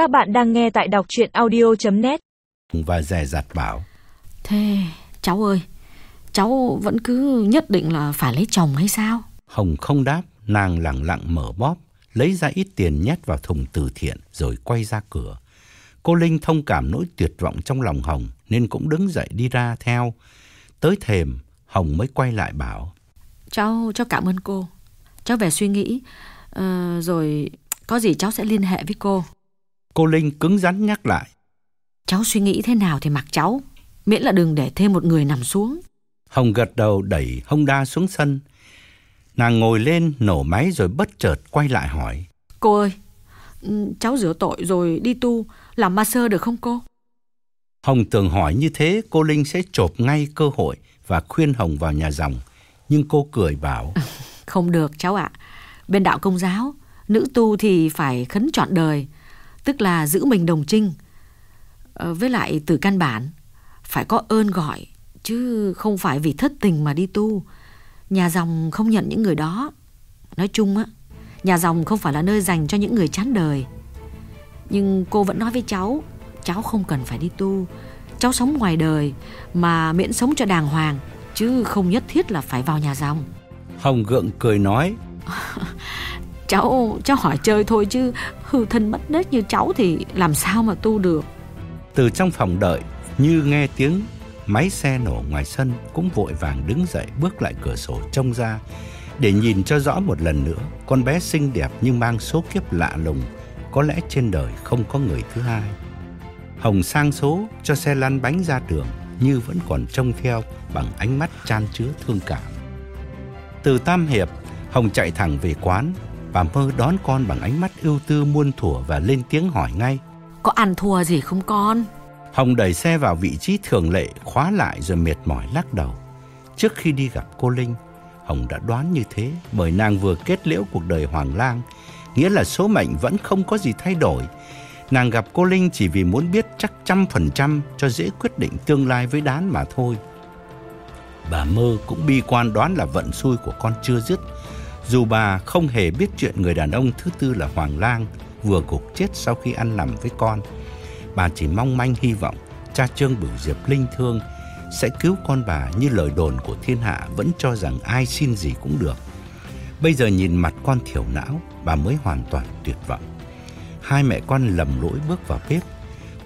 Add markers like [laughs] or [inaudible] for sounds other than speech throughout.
Các bạn đang nghe tại đọc chuyện audio.net Và dè dặt bảo Thế cháu ơi Cháu vẫn cứ nhất định là phải lấy chồng hay sao Hồng không đáp, nàng lặng lặng mở bóp, lấy ra ít tiền nhét vào thùng từ thiện rồi quay ra cửa. Cô Linh thông cảm nỗi tuyệt vọng trong lòng Hồng nên cũng đứng dậy đi ra theo. Tới thềm, Hồng mới quay lại bảo Cháu cháu cảm ơn cô Cháu về suy nghĩ ờ, Rồi có gì cháu sẽ liên hệ với cô Cô Linh cứng rắn nhắc lại. Cháu suy nghĩ thế nào thì mặc cháu. Miễn là đừng để thêm một người nằm xuống. Hồng gật đầu đẩy Honda xuống sân. Nàng ngồi lên nổ máy rồi bất chợt quay lại hỏi. Cô ơi ừ, Cháu rửa tội rồi đi tu Làm ma sơ được không cô? Hồng tưởng hỏi như thế cô Linh sẽ chộp ngay cơ hội và khuyên Hồng vào nhà dòng. Nhưng cô cười bảo. [laughs] Không được cháu ạ. Bên đạo công giáo Nữ tu thì phải khấn trọn đời Tức là giữ mình đồng trinh. Ờ, Với lại từ căn bản Phải có ơn gọi Chứ không phải vì thất tình mà đi tu. Nhà dòng không nhận những người đó. Nói chung á Nhà dòng không phải là nơi dành cho những người chán đời. Nhưng cô vẫn nói với cháu Cháu không cần phải đi tu. Cháu sống ngoài đời Mà miễn sống cho đàng hoàng Chứ không nhất thiết là phải vào nhà dòng. Hồng gượng cười nói [laughs] Cháu cháu hỏi chơi thôi chứ hư thân mất nết như cháu thì làm sao mà tu được. Từ trong phòng đợi như nghe tiếng máy xe nổ ngoài sân cũng vội vàng đứng dậy bước lại cửa sổ trông ra để nhìn cho rõ một lần nữa con bé xinh đẹp nhưng mang số kiếp lạ lùng có lẽ trên đời không có người thứ hai. Hồng sang số cho xe lăn bánh ra đường như vẫn còn trông theo bằng ánh mắt chan chứa thương cảm. Từ Tam Hiệp, Hồng chạy thẳng về quán. Bà mơ đón con bằng ánh mắt ưu tư muôn thuở và lên tiếng hỏi ngay. Có ăn thua gì không con? Hồng đẩy xe vào vị trí thường lệ, khóa lại rồi mệt mỏi lắc đầu. Trước khi đi gặp cô Linh, Hồng đã đoán như thế bởi nàng vừa kết liễu cuộc đời hoàng lang, nghĩa là số mệnh vẫn không có gì thay đổi. Nàng gặp cô Linh chỉ vì muốn biết chắc trăm phần trăm cho dễ quyết định tương lai với đán mà thôi. Bà mơ cũng bi quan đoán là vận xui của con chưa dứt, dù bà không hề biết chuyện người đàn ông thứ tư là Hoàng Lang vừa gục chết sau khi ăn nằm với con. Bà chỉ mong manh hy vọng cha Trương Bửu Diệp linh thương sẽ cứu con bà như lời đồn của thiên hạ vẫn cho rằng ai xin gì cũng được. Bây giờ nhìn mặt con thiểu não, bà mới hoàn toàn tuyệt vọng. Hai mẹ con lầm lỗi bước vào bếp.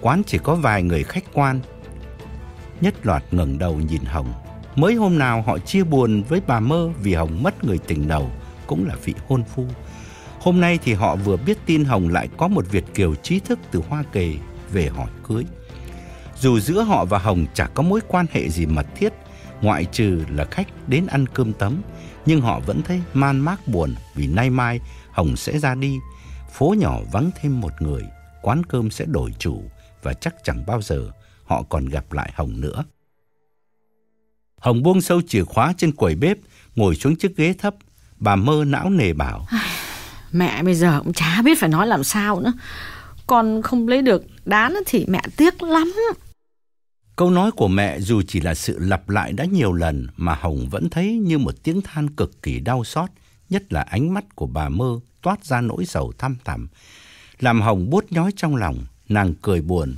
Quán chỉ có vài người khách quan. Nhất loạt ngẩng đầu nhìn Hồng. Mới hôm nào họ chia buồn với bà Mơ vì Hồng mất người tình đầu cũng là vị hôn phu. Hôm nay thì họ vừa biết tin Hồng lại có một Việt kiều trí thức từ Hoa Kỳ về hỏi cưới. Dù giữa họ và Hồng chả có mối quan hệ gì mật thiết, ngoại trừ là khách đến ăn cơm tấm, nhưng họ vẫn thấy man mác buồn vì nay mai Hồng sẽ ra đi, phố nhỏ vắng thêm một người, quán cơm sẽ đổi chủ và chắc chẳng bao giờ họ còn gặp lại Hồng nữa. Hồng buông sâu chìa khóa trên quầy bếp, ngồi xuống chiếc ghế thấp, bà mơ não nề bảo. Mẹ bây giờ cũng chả biết phải nói làm sao nữa. Con không lấy được đán thì mẹ tiếc lắm. Câu nói của mẹ dù chỉ là sự lặp lại đã nhiều lần mà Hồng vẫn thấy như một tiếng than cực kỳ đau xót, nhất là ánh mắt của bà mơ toát ra nỗi sầu thăm thẳm, làm Hồng buốt nhói trong lòng, nàng cười buồn.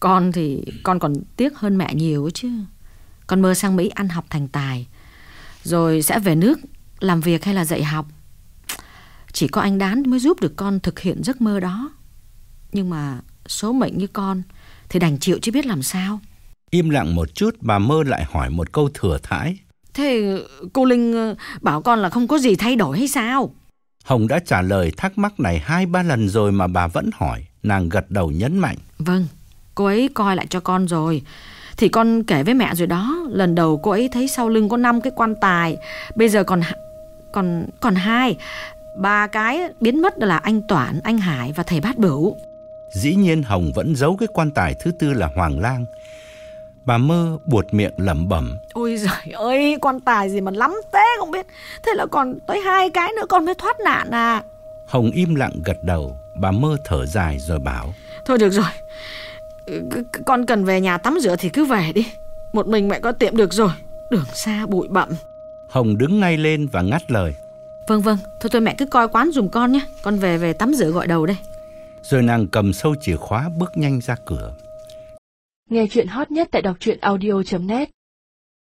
Con thì con còn tiếc hơn mẹ nhiều chứ. Con mơ sang Mỹ ăn học thành tài, rồi sẽ về nước làm việc hay là dạy học. Chỉ có anh Đán mới giúp được con thực hiện giấc mơ đó. Nhưng mà số mệnh như con thì đành chịu chứ biết làm sao. Im lặng một chút, bà mơ lại hỏi một câu thừa thãi. Thế cô Linh ờ, bảo con là không có gì thay đổi hay sao? Hồng đã trả lời thắc mắc này hai ba lần rồi mà bà vẫn hỏi. Nàng gật đầu nhấn mạnh. Vâng, cô ấy coi lại cho con rồi. Thì con kể với mẹ rồi đó. Lần đầu cô ấy thấy sau lưng có năm cái quan tài. Bây giờ còn còn còn hai. Ba cái biến mất là anh Toản, anh Hải và thầy Bát Bửu. Dĩ nhiên Hồng vẫn giấu cái quan tài thứ tư là Hoàng Lang. Bà mơ buột miệng lẩm bẩm. Ôi giời ơi, quan tài gì mà lắm thế không biết. Thế là còn tới hai cái nữa con mới thoát nạn à. Hồng im lặng gật đầu, bà mơ thở dài rồi bảo. Thôi được rồi, con cần về nhà tắm rửa thì cứ về đi. Một mình mẹ có tiệm được rồi, đường xa bụi bặm. Hồng đứng ngay lên và ngắt lời. Vâng vâng, thôi thôi mẹ cứ coi quán dùm con nhé. Con về về tắm rửa gọi đầu đây. Rồi nàng cầm sâu chìa khóa bước nhanh ra cửa. Nghe chuyện hot nhất tại đọc truyện audio.net